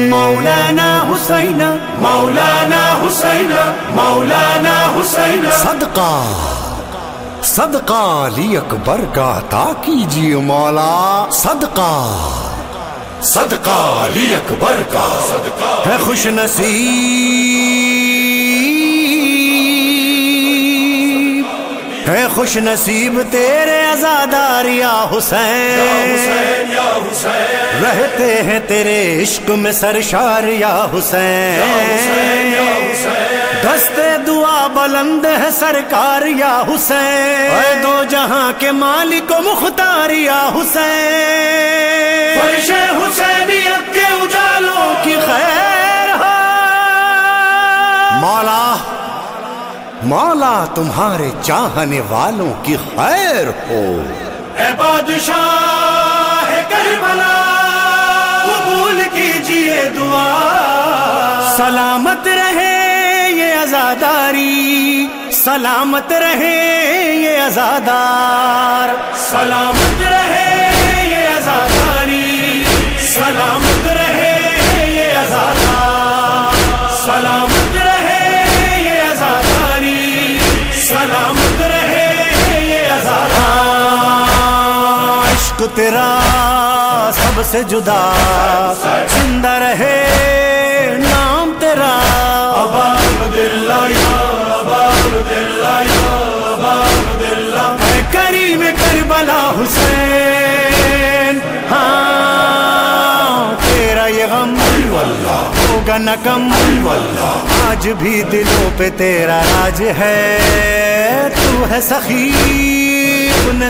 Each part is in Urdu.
مولانا حسین مولانا حسین مولانا حسین صدقہ صدقہ علی اکبر کا عطا کیجیے مولا۔ صدقہ صدقہ علی اکبر کا۔ صدقہ۔ ہے خوش نصیب۔ خوش نصیب تیرے ازادار یا حسین یا حسین رہتے ہیں تیرے عشق میں سرشار یا حسین دستے دعا بلند ہے سرکار یا حسین اے دو جہاں کے مالک و مختار یا حسین فرش حسینیت کے اجالوں کی خیر ہو مولا مولا تمہارے چاہنے والوں کی خیر ہو۔ اے بادشاہ کربلا قبول کیجیے دعا۔ سلامت رہے یہ ازاداری سلامت رہے یہ ازادار سلامت رہے یہ آزاداری۔ سلامت تیرا سب سے جدا زندہ رہے نام تیرا کریم کربلا حسین ہاں تیرا یہ غم ہوگا نہ کم آج بھی دلوں پہ تیرا راج ہے۔ تو ہے سخی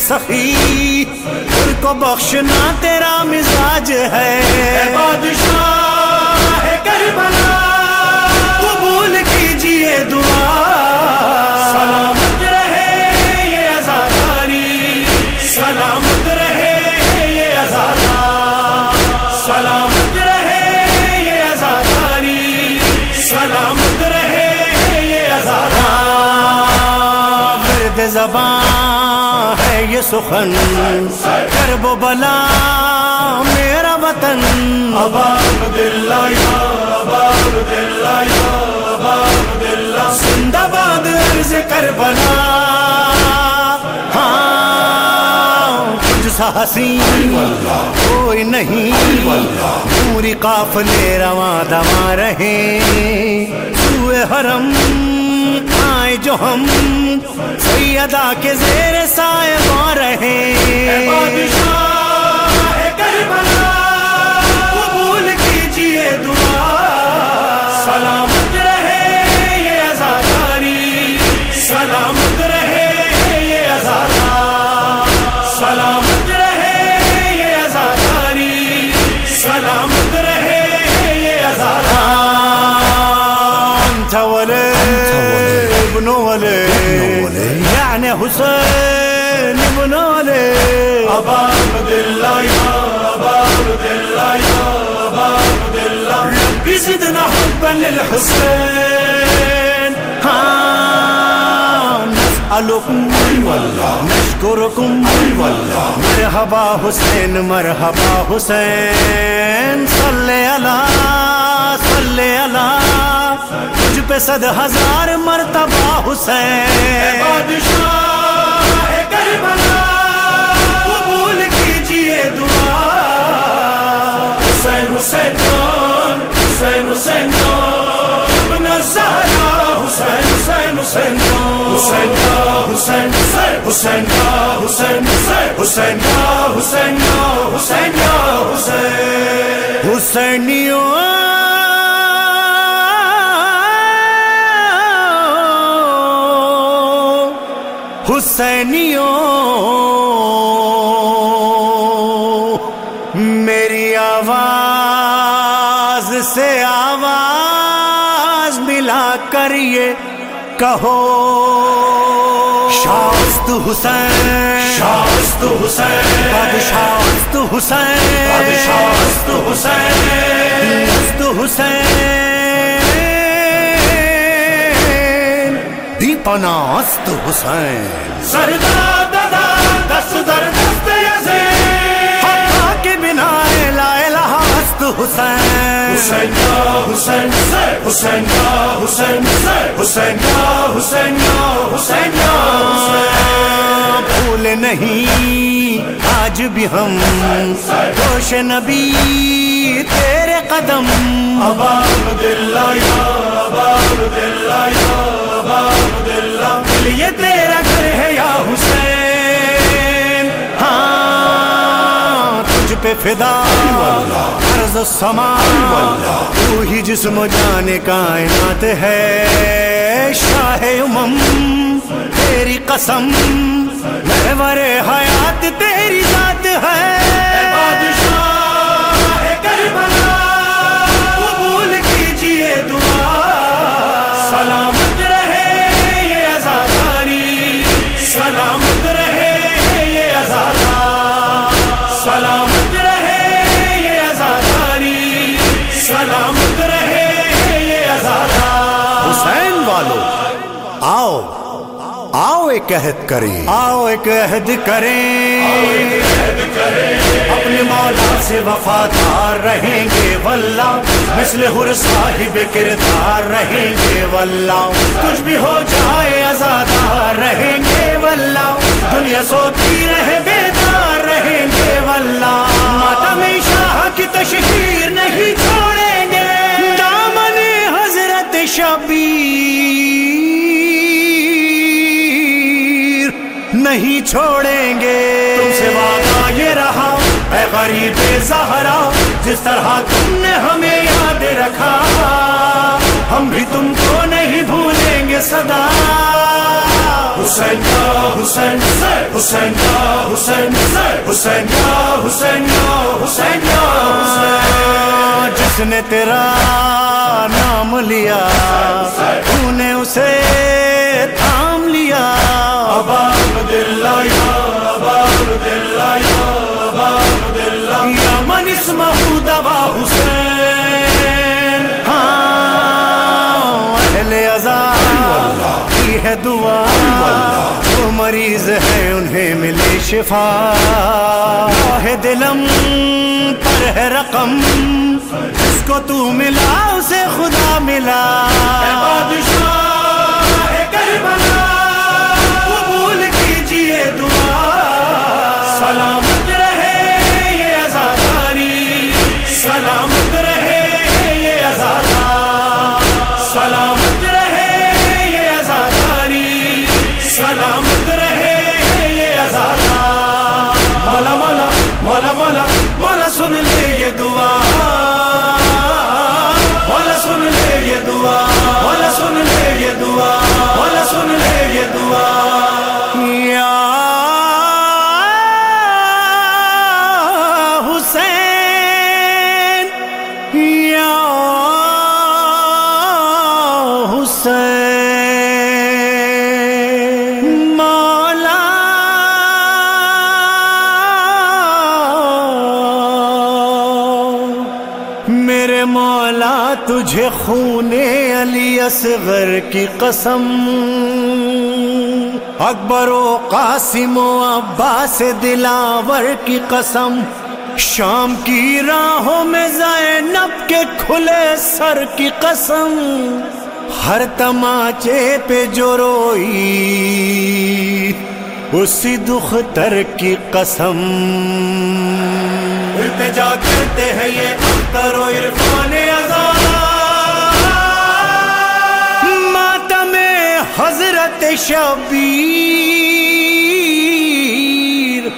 سخی۔ کو بخشنا تیرا مزاج ہے۔ بادشاہ کربلا قبول کیجیے دعا۔ سلامت رہے یہ آزاداری۔ سلامت رہے یہ آزادار سلامت رہے یہ آزاداری۔ سلامت رہے یہ مرد زبان ہے سخن، کرب و بلا، میرا وطن۔ باب دل یا دل یا دل زندہ باد عرض کربلا۔ ہاں کچھ سا حسین کوئی نہیں۔ پوری قافلے رواں دواں رہے۔ سوئے حرم، آئے جو ہم۔ سیدا کے زیر سائے ابن ولي يعني حسين ابن ولي باب دل یا باب دل یا باب دل ربي زدنا حبا للحسين ها نسألكم نشكركم مرحبا حسين مرحبا حسين صلي على صلي على تجھ پہ صد ہزار مرتبہ حسین۔ بادشاہ کربلا، قبول کیجیے دعا۔ حسین حسین جان، حسین حسین جان۔ ابن الزہرا حسین حسین حسین جان۔ حسین یا حسین حسین یا حسین حسین یا حسین حسین حسینیوں میری آواز سے آواز ملا کر یہ کہو۔ شاست حسین۔ شاست حسین۔ بادشاہست حسین۔ بادشاہست حسین۔ حسین۔ پناست حسین سردار دادا دست در دست حقا کے بنا لا الہ است حسین حسین یا حسین سے حسین یا حسین حسین یا حسین یا حسین یا بھول نہیں آج بھی ہم گوش نبی تیرے قدم اباب دلہ یا یہ تیرا گھر ہے یا حسین؟ ہاں تجھ پہ فدا، عرض و سما، تو ہی جسم و کائنات ہے۔ شاہ امم، تیری قسم، محور حیات تیری ذات ہے۔ بادشاہ کربلا، قبول کیجیے دعا۔ عہد کریں۔ آؤ ایک عہد کریں۔ اپنے مولا سے وفادار رہیں گے واللہ۔ مثل ہر صاحب کردار رہیں گے واللہ۔ کچھ بھی ہو جائے آزادار رہیں گے واللہ۔ دنیا سوتی رہے بیدار رہیں گے واللہ۔ ماتم شاہ کی تشہیر نہیں چھوڑیں گے۔ تم سے وعدہ یہ رہا اے غریب زہرا جس طرح تم نے ہمیں یاد رکھا ہم بھی تم کو نہیں بھولیں گے صدا۔ حسین یا حسین حسین یا حسین حسین حسین یا حسین یا حسین۔ جس نے تیرا شفا ہے دلم پر ہے رقم۔ جس کو تو ملا، اسے خدا ملا۔ بادشاہ کربلا، قبول کیجیے دعا۔ سلامت رہے یہ عزاداری۔ سلامت تجھے خون علی اصغر کی قسم، اکبر و قاسم و عباس دلاور کی قسم۔ شام کی راہوں میں زینب کے کھلے سر کی قسم۔ ہر تماچے پہ جو روئی، اسی دختر کی قسم۔ التجا کرتے ہیں یہ اختر و عرفان ازار شبیر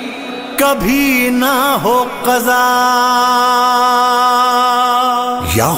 کبھی نہ ہو قضا۔ یا